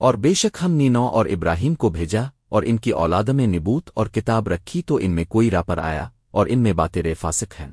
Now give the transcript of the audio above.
اور بے شک ہم نینو اور ابراہیم کو بھیجا اور ان کی اولاد میں نبوت اور کتاب رکھی تو ان میں کوئی راپر آیا اور ان میں باتیں فاسق ہیں۔